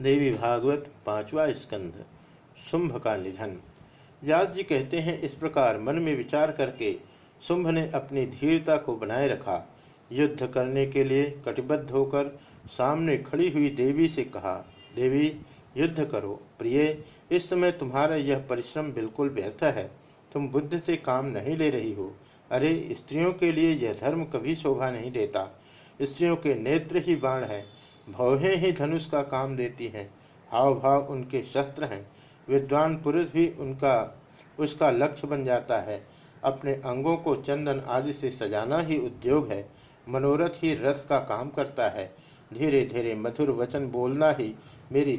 देवी भागवत पांचवा स्कंध, शुंभ का निधन। व्यास जी कहते हैं, इस प्रकार मन में विचार करके शुंभ ने अपनी धीरता को बनाए रखा। युद्ध करने के लिए कटिबद्ध होकर सामने खड़ी हुई देवी से कहा, देवी, युद्ध करो। प्रिय, इस समय तुम्हारा यह परिश्रम बिल्कुल व्यर्थ है। तुम बुद्ध से काम नहीं ले रही हो। अरे, स्त्रियों के लिए यह धर्म कभी शोभा नहीं देता। स्त्रियों के नेत्र ही बाण है। भौहें ही धनुष का काम देती हैं। हाव भाव उनके शस्त्र हैं। विद्वान पुरुष भी उनका, उसका लक्ष्य बन जाता है। अपने अंगों को चंदन आदि से सजाना ही उद्योग है। मनोरथ ही रथ का काम करता है। धीरे धीरे मधुर वचन बोलना ही मेरी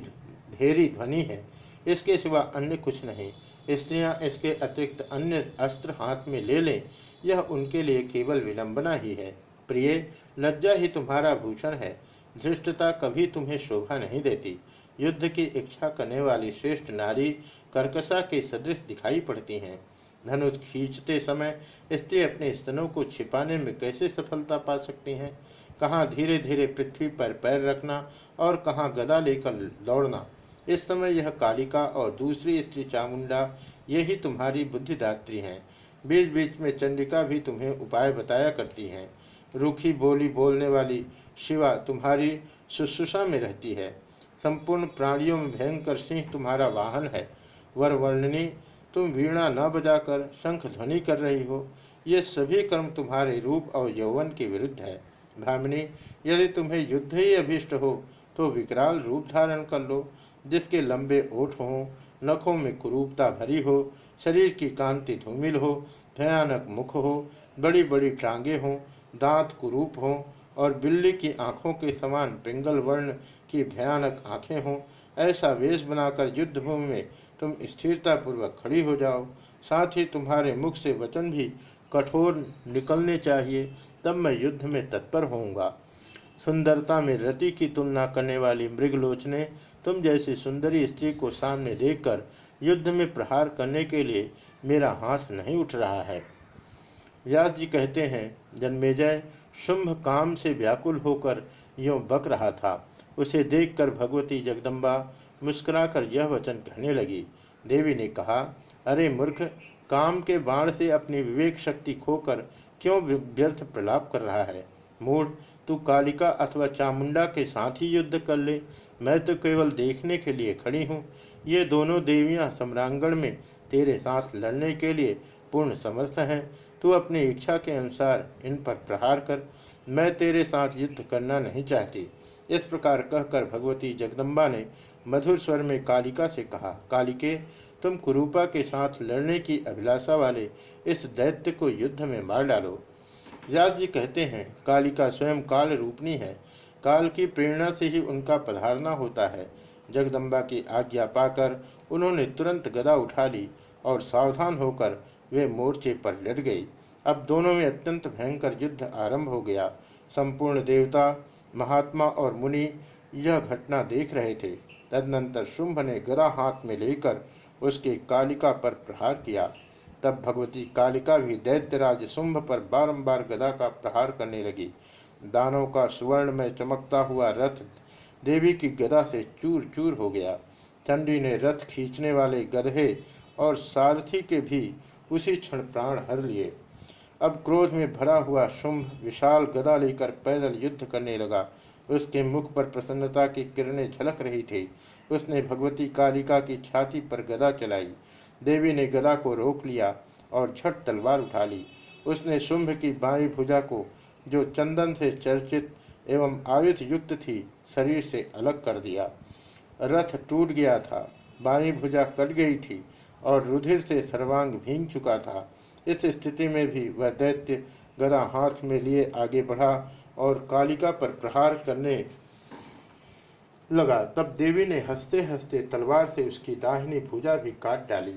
धेरी ध्वनि है। इसके सिवा अन्य कुछ नहीं। स्त्रियाँ इसके अतिरिक्त अन्य अस्त्र हाथ में ले लें। यह उनके लिए केवल विलंबना ही है। प्रिय, लज्जा ही तुम्हारा भूषण है। धृष्टता कभी तुम्हें शोभा नहीं देती। युद्ध की इच्छा करने वाली श्रेष्ठ नारी कर्कशा के सदृश दिखाई पड़ती हैं। धनुष खींचते समय स्त्री अपने स्तनों को छिपाने में कैसे सफलता पा सकती हैं? कहाँ धीरे धीरे पृथ्वी पर पैर रखना और कहाँ गदा लेकर दौड़ना इस समय यह कालिका और दूसरी स्त्री चामुंडा, ये ही तुम्हारी बुद्धिदात्री हैं। बीच बीच में चंडिका भी तुम्हें उपाय बताया करती हैं। रूखी बोली बोलने वाली शिवा तुम्हारी शुश्रूषा में रहती है। संपूर्ण प्राणियों में भयंकर सिंह तुम्हारा वाहन है। वर वर्णनी, तुम वीणा न बजाकर शंख ध्वनि कर रही हो। ये सभी कर्म तुम्हारे रूप और यौवन के विरुद्ध है। ब्राह्मणी, यदि तुम्हें युद्ध ही अभिष्ट हो तो विकराल रूप धारण कर लो, जिसके लंबे ओठ हों, नखों में कुरूपता भरी हो, शरीर की कांति धूमिल हो, भयानक मुख हो बड़ी बड़ी टांगे हों दांत कुरूप हों और बिल्ली की आँखों के समान पिंगल वर्ण की भयानक आँखें हों, ऐसा वेश बनाकर युद्ध भूमि में तुम स्थिरता पूर्वक खड़ी हो जाओ। साथ ही तुम्हारे मुख से वचन भी कठोर निकलने चाहिए, तब मैं युद्ध में तत्पर होऊँगा। सुंदरता में रति की तुलना करने वाली मृगलोचने तुम जैसी सुंदरी स्त्री को सामने देखकर युद्ध में प्रहार करने के लिए मेरा हाथ नहीं उठ रहा है। व्यास जी कहते हैं, जन्मेजय, शुंभ काम से व्याकुल होकर यों बक रहा था। उसे देखकर भगवती जगदम्बा मुस्कुराकर यह वचन कहने लगी। देवी ने कहा, अरे मूर्ख, काम के बाण से अपनी विवेक शक्ति खोकर क्यों व्यर्थ प्रलाप कर रहा है? मूड तू कालिका अथवा चामुंडा के साथ ही युद्ध कर ले। मैं तो केवल देखने के लिए खड़ी हूँ। ये दोनों देवियाँ सम्रांगण में तेरे साथ लड़ने के लिए पूर्ण समर्थ हैं। तू अपनी इच्छा के अनुसार इन पर प्रहार कर। मैं तेरे साथ युद्ध करना नहीं चाहती। इस प्रकार कहकर भगवती जगदम्बा ने मधुर स्वर में कालिका से कहा, कालिके, तुम कुरूपा के साथ लड़ने की अभिलाषा वाले इस दैत्य को युद्ध में मार डालो। व्यास जी कहते हैं, कालिका स्वयं काल रूपनी है। काल की प्रेरणा से ही उनका पधारना होता है। जगदम्बा की आज्ञा पाकर उन्होंने तुरंत गदा उठा ली और सावधान होकर वे मोर्चे पर लड़ गई अब दोनों में अत्यंत भयंकर युद्ध आरंभ हो गया। संपूर्ण देवता, महात्मा और मुनि यह घटना देख रहे थे। तदनंतर शुंभ ने गदा हाथ में लेकर उसके कालिका पर प्रहार किया। तब भगवती कालिका भी दैत्यराज शुंभ पर बारंबार गदा का प्रहार करने लगी। दानों का सुवर्ण में चमकता हुआ रथ देवी की गदा से चूर चूर हो गया। चंडी ने रथ खींचने वाले गधे और सारथी के भी उसी क्षण प्राण हर लिए। अब क्रोध में भरा हुआ शुंभ विशाल गदा लेकर पैदल युद्ध करने लगा। उसके मुख पर प्रसन्नता की किरणें झलक रही थी। उसने भगवती कालिका की छाती पर गदा चलाई। देवी ने गदा को रोक लिया और झट तलवार उठा ली। उसने शुंभ की बाई भुजा को, जो चंदन से चर्चित एवं आयुध युक्त थी, शरीर से अलग कर दिया। रथ टूट गया था। बाई भुजा कट गई थी। और रुधिर से सर्वांग भींग चुका था। इस स्थिति में भी वह दैत्य गदा हाथ में लिए आगे बढ़ा और कालिका पर प्रहार करने लगा। तब देवी ने हँसते हँसते तलवार से उसकी दाहिनी भुजा भी काट डाली।